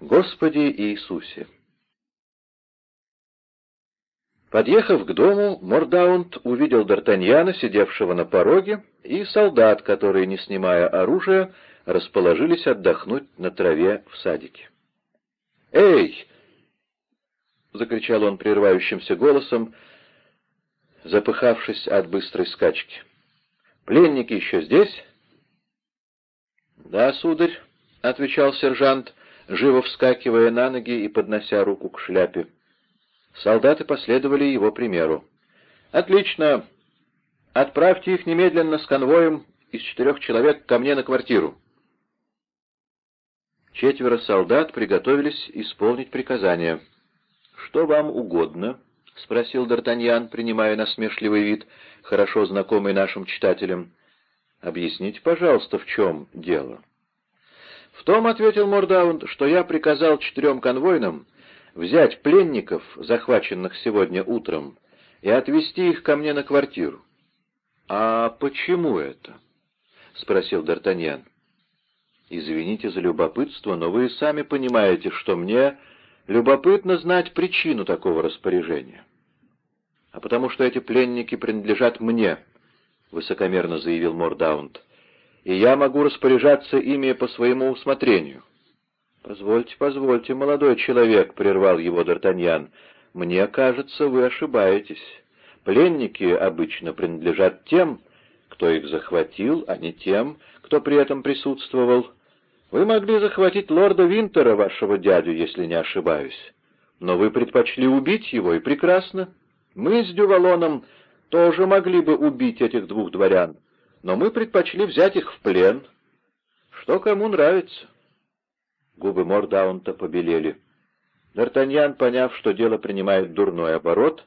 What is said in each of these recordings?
Господи Иисусе! Подъехав к дому, Мордаунд увидел Д'Артаньяна, сидевшего на пороге, и солдат, которые, не снимая оружия, расположились отдохнуть на траве в садике. «Эй!» — закричал он прерывающимся голосом, запыхавшись от быстрой скачки. «Пленники еще здесь?» «Да, сударь», — отвечал сержант, живо вскакивая на ноги и поднося руку к шляпе. Солдаты последовали его примеру. «Отлично! Отправьте их немедленно с конвоем из четырех человек ко мне на квартиру». Четверо солдат приготовились исполнить приказание. «Что вам угодно?» — спросил Д'Артаньян, принимая насмешливый вид, хорошо знакомый нашим читателям. «Объясните, пожалуйста, в чем дело?» «В том, — ответил Мордаунд, — что я приказал четырем конвойным взять пленников, захваченных сегодня утром, и отвезти их ко мне на квартиру. — А почему это? — спросил Д'Артаньян. — Извините за любопытство, но вы сами понимаете, что мне любопытно знать причину такого распоряжения. — А потому что эти пленники принадлежат мне, — высокомерно заявил Мордаунд и я могу распоряжаться ими по своему усмотрению». «Позвольте, позвольте, молодой человек», — прервал его Д'Артаньян, — «мне кажется, вы ошибаетесь. Пленники обычно принадлежат тем, кто их захватил, а не тем, кто при этом присутствовал. Вы могли захватить лорда Винтера, вашего дядю, если не ошибаюсь. Но вы предпочли убить его, и прекрасно. Мы с Дювалоном тоже могли бы убить этих двух дворян, но мы предпочли взять их в плен. Что кому нравится. Губы Мордаунта побелели. Д'Артаньян, поняв, что дело принимает дурной оборот,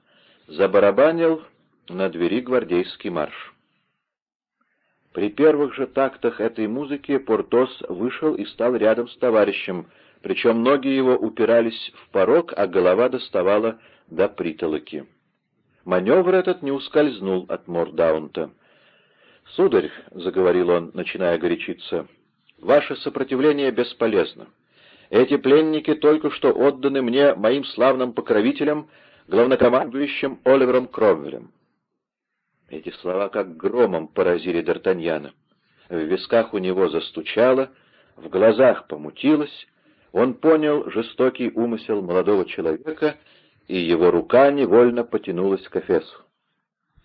забарабанил на двери гвардейский марш. При первых же тактах этой музыки Портос вышел и стал рядом с товарищем, причем ноги его упирались в порог, а голова доставала до притолоки. Маневр этот не ускользнул от Мордаунта. «Сударь», — заговорил он, начиная горячиться, — «ваше сопротивление бесполезно. Эти пленники только что отданы мне моим славным покровителем, главнокомандующим Оливером Кромвелем». Эти слова как громом поразили Д'Артаньяна. В висках у него застучало, в глазах помутилось, он понял жестокий умысел молодого человека, и его рука невольно потянулась к Эфесу.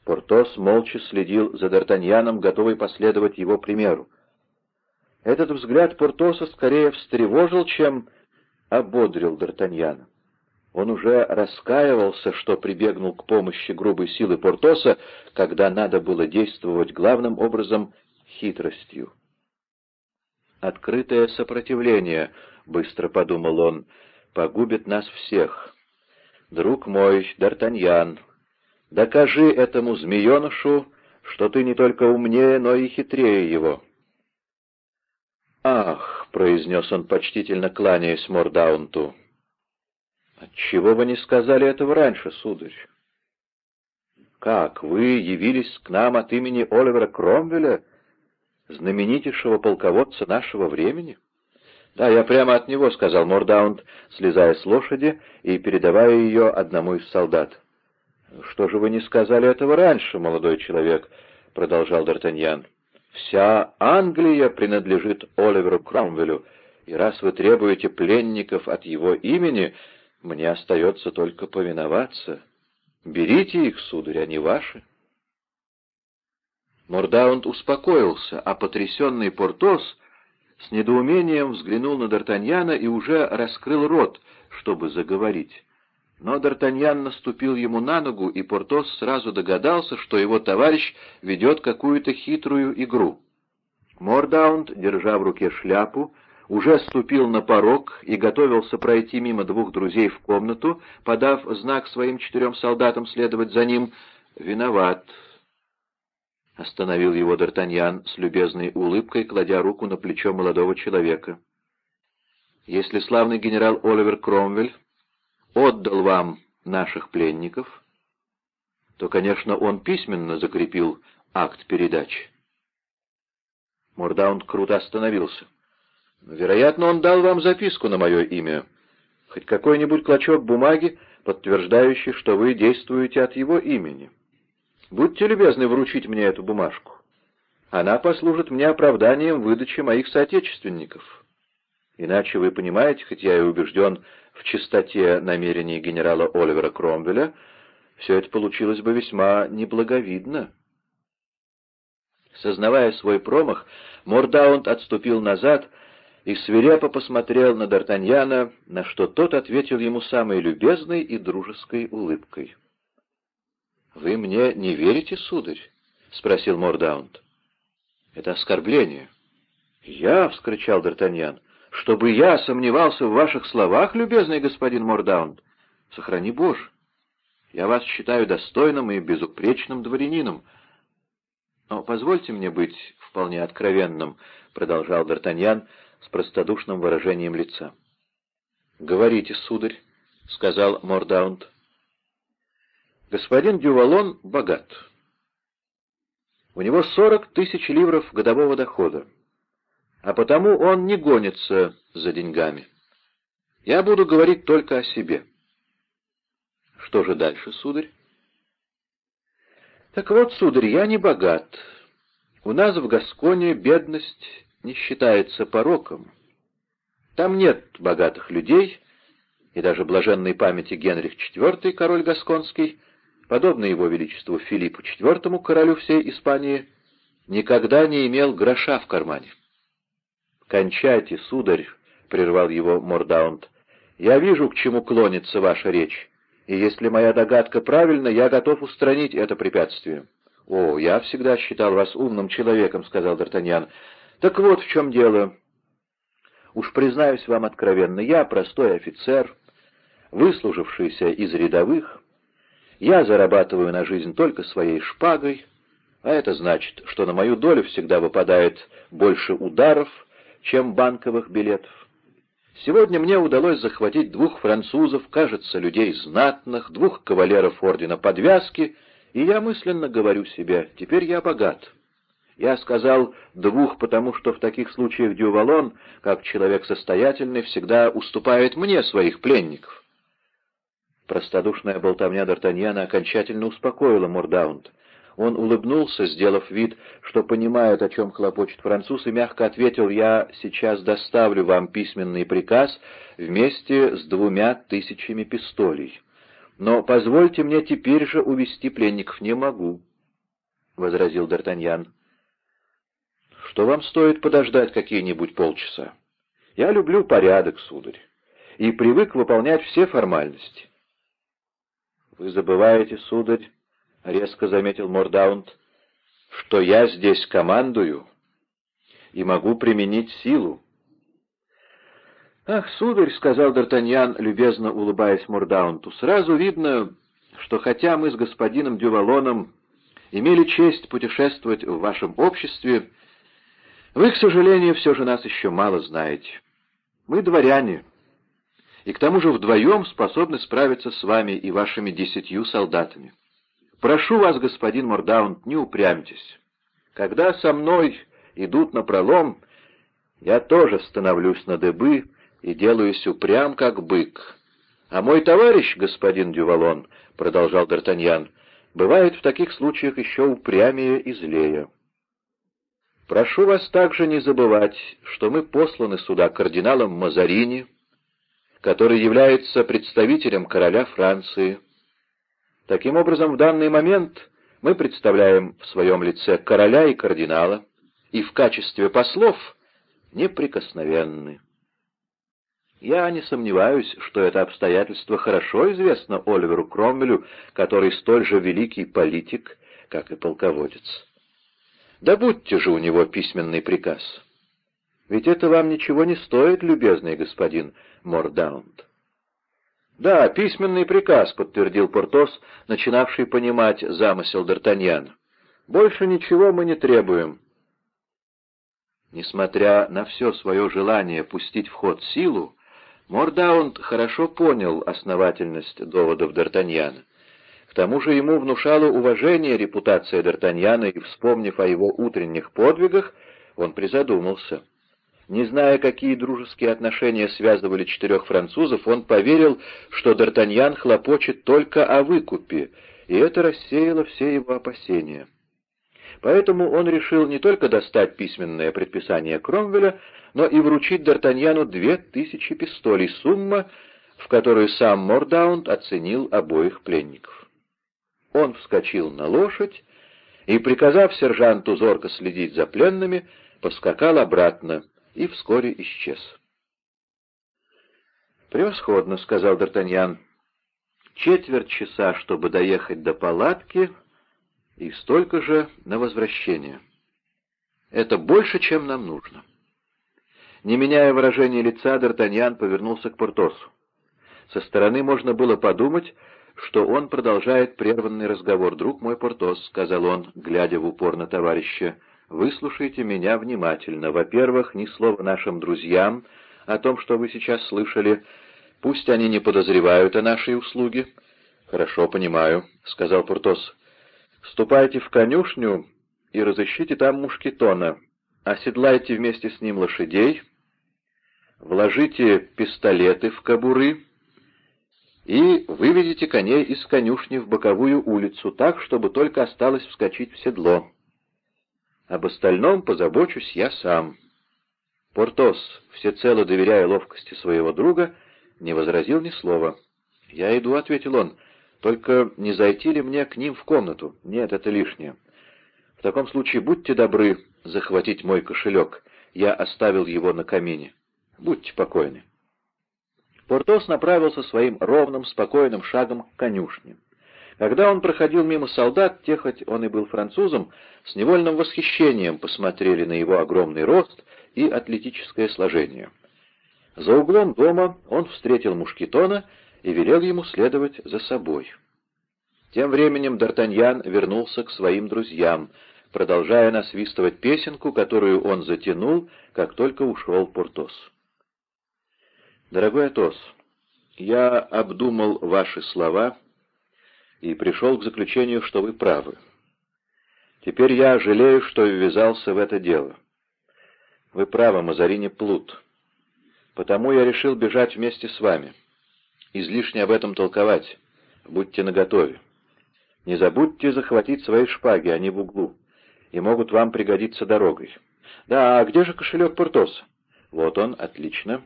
Портос молча следил за Д'Артаньяном, готовый последовать его примеру. Этот взгляд Портоса скорее встревожил, чем ободрил Д'Артаньяна. Он уже раскаивался, что прибегнул к помощи грубой силы Портоса, когда надо было действовать главным образом хитростью. «Открытое сопротивление», — быстро подумал он, — «погубит нас всех. Друг мой, Д'Артаньян, Докажи этому змеенышу, что ты не только умнее, но и хитрее его». «Ах!» — произнес он, почтительно кланяясь Мордаунту. «Отчего вы не сказали этого раньше, сударь?» «Как, вы явились к нам от имени Оливера Кромвеля, знаменитейшего полководца нашего времени?» «Да, я прямо от него», — сказал Мордаунд, слезая с лошади и передавая ее одному из солдат. «Что же вы не сказали этого раньше, молодой человек?» — продолжал Д'Артаньян. «Вся Англия принадлежит Оливеру Кромвелю, и раз вы требуете пленников от его имени, мне остается только повиноваться. Берите их, сударь, они ваши». Мордаунд успокоился, а потрясенный Портос с недоумением взглянул на Д'Артаньяна и уже раскрыл рот, чтобы заговорить. Но Д'Артаньян наступил ему на ногу, и Портос сразу догадался, что его товарищ ведет какую-то хитрую игру. Мордаунд, держа в руке шляпу, уже ступил на порог и готовился пройти мимо двух друзей в комнату, подав знак своим четырем солдатам следовать за ним. «Виноват», — остановил его Д'Артаньян с любезной улыбкой, кладя руку на плечо молодого человека. «Если славный генерал Оливер Кромвель отдал вам наших пленников, то, конечно, он письменно закрепил акт передачи. Мордаунд круто остановился. Вероятно, он дал вам записку на мое имя. Хоть какой-нибудь клочок бумаги, подтверждающий, что вы действуете от его имени. Будьте любезны вручить мне эту бумажку. Она послужит мне оправданием выдачи моих соотечественников. Иначе вы понимаете, хоть я и убежден в чистоте намерений генерала Оливера Кромвеля, все это получилось бы весьма неблаговидно. Сознавая свой промах, Мордаунд отступил назад и свирепо посмотрел на Д'Артаньяна, на что тот ответил ему самой любезной и дружеской улыбкой. — Вы мне не верите, сударь? — спросил Мордаунд. — Это оскорбление. — Я? — вскричал Д'Артаньян. — Чтобы я сомневался в ваших словах, любезный господин Мордаунд? Сохрани Боже! Я вас считаю достойным и безупречным дворянином. Но позвольте мне быть вполне откровенным, — продолжал Д'Артаньян с простодушным выражением лица. — Говорите, сударь, — сказал Мордаунд. — Господин Дювалон богат. У него сорок тысяч ливров годового дохода, а потому он не гонится за деньгами. Я буду говорить только о себе. Что же дальше, сударь? Так вот, сударь, я не богат. У нас в Гасконе бедность не считается пороком. Там нет богатых людей, и даже блаженной памяти Генрих IV, король Гасконский, подобно его величеству Филиппу IV, королю всей Испании, никогда не имел гроша в кармане. «Кончайте, сударь», — прервал его Мордаунд, — «я вижу, к чему клонится ваша речь и если моя догадка правильна, я готов устранить это препятствие». «О, я всегда считал вас умным человеком», — сказал Д'Артаньян. «Так вот в чем дело. Уж признаюсь вам откровенно, я простой офицер, выслужившийся из рядовых. Я зарабатываю на жизнь только своей шпагой, а это значит, что на мою долю всегда выпадает больше ударов, чем банковых билетов. Сегодня мне удалось захватить двух французов, кажется, людей знатных, двух кавалеров ордена подвязки, и я мысленно говорю себе, теперь я богат. Я сказал «двух», потому что в таких случаях Дювалон, как человек состоятельный, всегда уступает мне своих пленников. Простодушная болтовня Д'Артаньяна окончательно успокоила Мордаунд. Он улыбнулся, сделав вид, что понимает, о чем хлопочет француз, и мягко ответил, «Я сейчас доставлю вам письменный приказ вместе с двумя тысячами пистолей. Но позвольте мне теперь же увести пленников не могу», — возразил Д'Артаньян. «Что вам стоит подождать какие-нибудь полчаса? Я люблю порядок, сударь, и привык выполнять все формальности». «Вы забываете, сударь, — резко заметил Мордаунд, — что я здесь командую и могу применить силу. «Ах, сударь», — сказал Д'Артаньян, любезно улыбаясь Мордаунту, — «сразу видно, что хотя мы с господином Дювалоном имели честь путешествовать в вашем обществе, вы, к сожалению, все же нас еще мало знаете. Мы дворяне, и к тому же вдвоем способны справиться с вами и вашими десятью солдатами. Прошу вас, господин Мордаунд, не упрямьтесь. Когда со мной идут на пролом, я тоже становлюсь на дыбы и делаюсь упрям, как бык. А мой товарищ, господин Дювалон, — продолжал Д'Артаньян, — бывает в таких случаях еще упрямее и злее. Прошу вас также не забывать, что мы посланы сюда кардиналом Мазарини, который является представителем короля Франции, Таким образом, в данный момент мы представляем в своем лице короля и кардинала, и в качестве послов неприкосновенны. Я не сомневаюсь, что это обстоятельство хорошо известно Оливеру Кромвелю, который столь же великий политик, как и полководец. Да будьте же у него письменный приказ. Ведь это вам ничего не стоит, любезный господин Мордаунд. «Да, письменный приказ», — подтвердил Портос, начинавший понимать замысел Д'Артаньяна. «Больше ничего мы не требуем». Несмотря на все свое желание пустить в ход силу, Мордаунд хорошо понял основательность доводов Д'Артаньяна. К тому же ему внушало уважение репутация Д'Артаньяна, и, вспомнив о его утренних подвигах, он призадумался. Не зная, какие дружеские отношения связывали четырех французов, он поверил, что Д'Артаньян хлопочет только о выкупе, и это рассеяло все его опасения. Поэтому он решил не только достать письменное предписание Кромвеля, но и вручить Д'Артаньяну две тысячи пистолей, сумма, в которую сам Мордаунд оценил обоих пленников. Он вскочил на лошадь и, приказав сержанту зорко следить за пленными, поскакал обратно и вскоре исчез. «Превосходно», — сказал Д'Артаньян. «Четверть часа, чтобы доехать до палатки, и столько же на возвращение. Это больше, чем нам нужно». Не меняя выражения лица, Д'Артаньян повернулся к Портосу. Со стороны можно было подумать, что он продолжает прерванный разговор. «Друг мой Портос», — сказал он, глядя в упор на товарища, — «выслушайте меня внимательно. Во-первых, ни слова нашим друзьям о том, что вы сейчас слышали. Пусть они не подозревают о нашей услуге». «Хорошо, понимаю», — сказал Портос. «Ступайте в конюшню и разыщите там мушкетона. Оседлайте вместе с ним лошадей» вложите пистолеты в кобуры и выведите коней из конюшни в боковую улицу так, чтобы только осталось вскочить в седло. Об остальном позабочусь я сам. Портос, всецело доверяя ловкости своего друга, не возразил ни слова. «Я иду», — ответил он, — «только не зайти ли мне к ним в комнату? Нет, это лишнее. В таком случае будьте добры захватить мой кошелек. Я оставил его на камине». Будьте покойны. Портос направился своим ровным, спокойным шагом к конюшне. Когда он проходил мимо солдат, те, хоть он и был французом, с невольным восхищением посмотрели на его огромный рост и атлетическое сложение. За углом дома он встретил Мушкетона и велел ему следовать за собой. Тем временем Д'Артаньян вернулся к своим друзьям, продолжая насвистывать песенку, которую он затянул, как только ушел Портос. Дорогой Атос, я обдумал ваши слова и пришел к заключению, что вы правы. Теперь я жалею, что ввязался в это дело. Вы правы, Мазарини плут. Потому я решил бежать вместе с вами. Излишне об этом толковать. Будьте наготове. Не забудьте захватить свои шпаги, они в углу, и могут вам пригодиться дорогой. Да, а где же кошелек Портоса? Вот он, отлично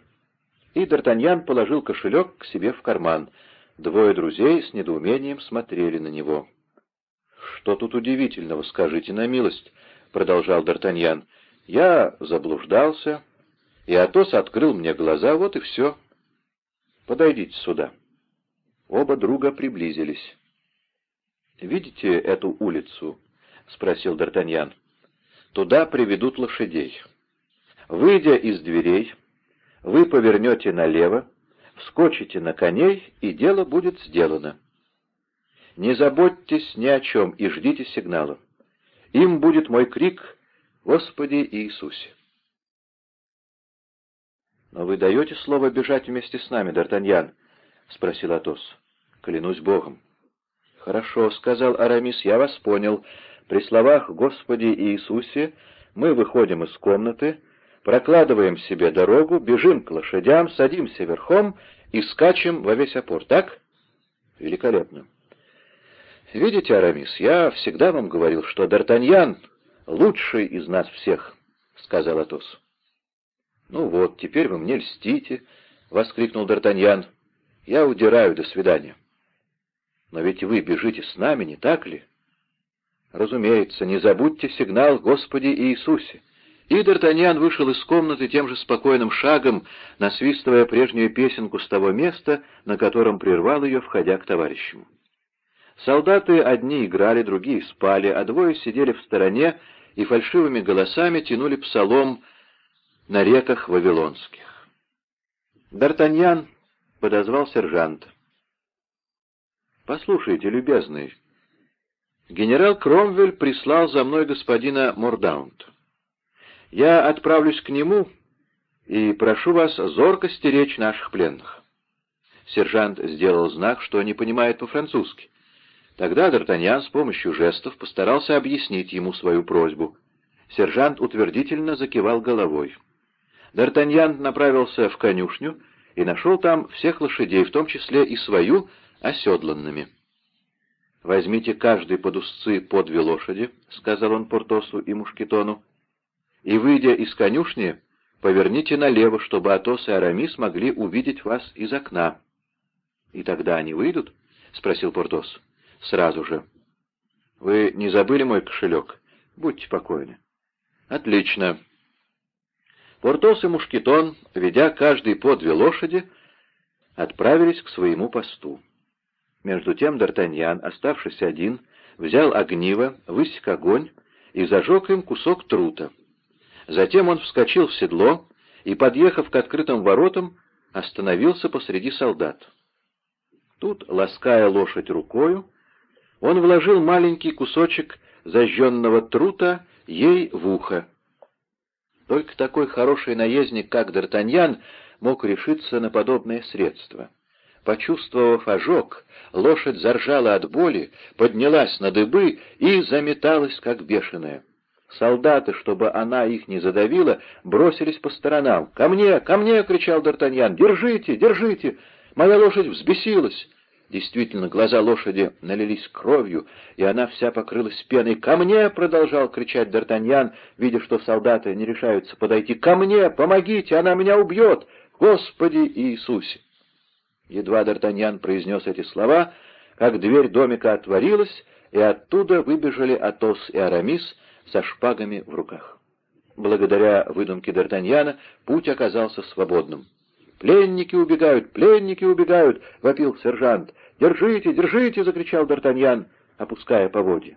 и Д'Артаньян положил кошелек к себе в карман. Двое друзей с недоумением смотрели на него. «Что тут удивительного, скажите на милость?» — продолжал Д'Артаньян. «Я заблуждался, и Атос открыл мне глаза, вот и все. Подойдите сюда». Оба друга приблизились. «Видите эту улицу?» — спросил Д'Артаньян. «Туда приведут лошадей. Выйдя из дверей, вы повернете налево, вскочите на коней, и дело будет сделано. Не заботьтесь ни о чем и ждите сигнала. Им будет мой крик «Господи Иисусе!» «Но вы даете слово бежать вместе с нами, Д'Артаньян?» — спросил Атос. «Клянусь Богом». «Хорошо», — сказал Арамис, — «я вас понял. При словах «Господи Иисусе» мы выходим из комнаты, прокладываем себе дорогу, бежим к лошадям, садимся верхом и скачем во весь опор, так? Великолепно. Видите, Арамис, я всегда вам говорил, что Д'Артаньян лучший из нас всех, — сказал Атос. Ну вот, теперь вы мне льстите, — воскликнул Д'Артаньян. Я удираю, до свидания. Но ведь вы бежите с нами, не так ли? Разумеется, не забудьте сигнал Господи Иисусе. И Д'Артаньян вышел из комнаты тем же спокойным шагом, насвистывая прежнюю песенку с того места, на котором прервал ее, входя к товарищам. Солдаты одни играли, другие спали, а двое сидели в стороне и фальшивыми голосами тянули псалом на реках Вавилонских. Д'Артаньян подозвал сержанта. «Послушайте, любезный, генерал Кромвель прислал за мной господина Мордаунта. Я отправлюсь к нему и прошу вас зорко стеречь наших пленных». Сержант сделал знак, что не понимает по-французски. Тогда Д'Артаньян с помощью жестов постарался объяснить ему свою просьбу. Сержант утвердительно закивал головой. Д'Артаньян направился в конюшню и нашел там всех лошадей, в том числе и свою, оседланными. «Возьмите каждый под узцы по две лошади», — сказал он Портосу и Мушкетону, — «и, выйдя из конюшни, поверните налево, чтобы Атос и Арамис могли увидеть вас из окна». «И тогда они выйдут?» — спросил Портос. «Сразу же». «Вы не забыли мой кошелек? Будьте покойны». «Отлично. Портос и Мушкетон, ведя каждый по две лошади, отправились к своему посту. Между тем Д'Артаньян, оставшись один, взял огниво, высек огонь и зажег им кусок трута. Затем он вскочил в седло и, подъехав к открытым воротам, остановился посреди солдат. Тут, лаская лошадь рукою, он вложил маленький кусочек зажженного трута ей в ухо. Только такой хороший наездник, как Д'Артаньян, мог решиться на подобное средство. Почувствовав ожог, лошадь заржала от боли, поднялась на дыбы и заметалась, как бешеная. Солдаты, чтобы она их не задавила, бросились по сторонам. «Ко мне! Ко мне!» — кричал Д'Артаньян. «Держите! Держите! Моя лошадь взбесилась!» Действительно, глаза лошади налились кровью, и она вся покрылась пеной. «Ко мне!» — продолжал кричать Д'Артаньян, видя, что солдаты не решаются подойти. «Ко мне! Помогите! Она меня убьет! Господи Иисусе!» Едва Д'Артаньян произнес эти слова, как дверь домика отворилась, и оттуда выбежали Атос и Арамис со шпагами в руках. Благодаря выдумке Д'Артаньяна путь оказался свободным. «Пленники убегают! Пленники убегают!» — вопил сержант. «Держите! Держите!» — закричал Д'Артаньян, опуская поводья.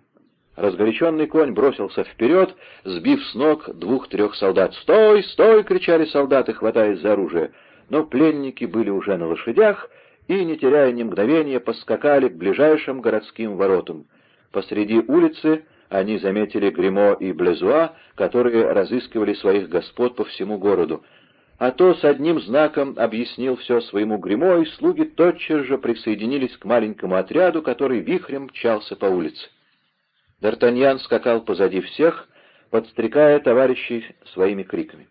Разгоряченный конь бросился вперед, сбив с ног двух-трех солдат. «Стой! Стой!» — кричали солдаты, хватаясь за оружие. Но пленники были уже на лошадях и, не теряя ни мгновения, поскакали к ближайшим городским воротам. Посреди улицы они заметили Гримо и Блезуа, которые разыскивали своих господ по всему городу а то с одним знаком объяснил все своему гримо, и слуги тотчас же присоединились к маленькому отряду, который вихрем мчался по улице. Д'Артаньян скакал позади всех, подстрекая товарищей своими криками.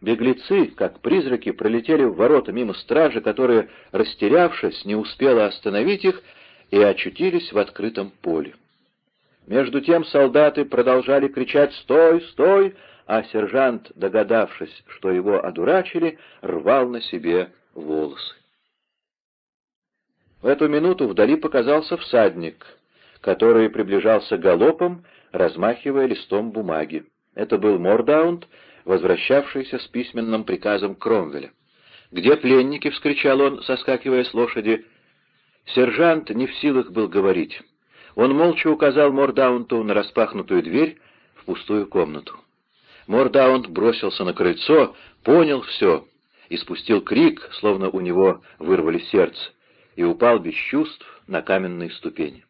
Беглецы, как призраки, пролетели в ворота мимо стражи, которая, растерявшись, не успела остановить их, и очутились в открытом поле. Между тем солдаты продолжали кричать «Стой! Стой!», а сержант, догадавшись, что его одурачили, рвал на себе волосы. В эту минуту вдали показался всадник, который приближался галопом, размахивая листом бумаги. Это был Мордаунд, возвращавшийся с письменным приказом Кромвеля. «Где пленники?» — вскричал он, соскакивая с лошади. Сержант не в силах был говорить. Он молча указал Мордаунту на распахнутую дверь в пустую комнату. Мордаунд бросился на крыльцо, понял все и спустил крик, словно у него вырвали сердце, и упал без чувств на каменные ступени.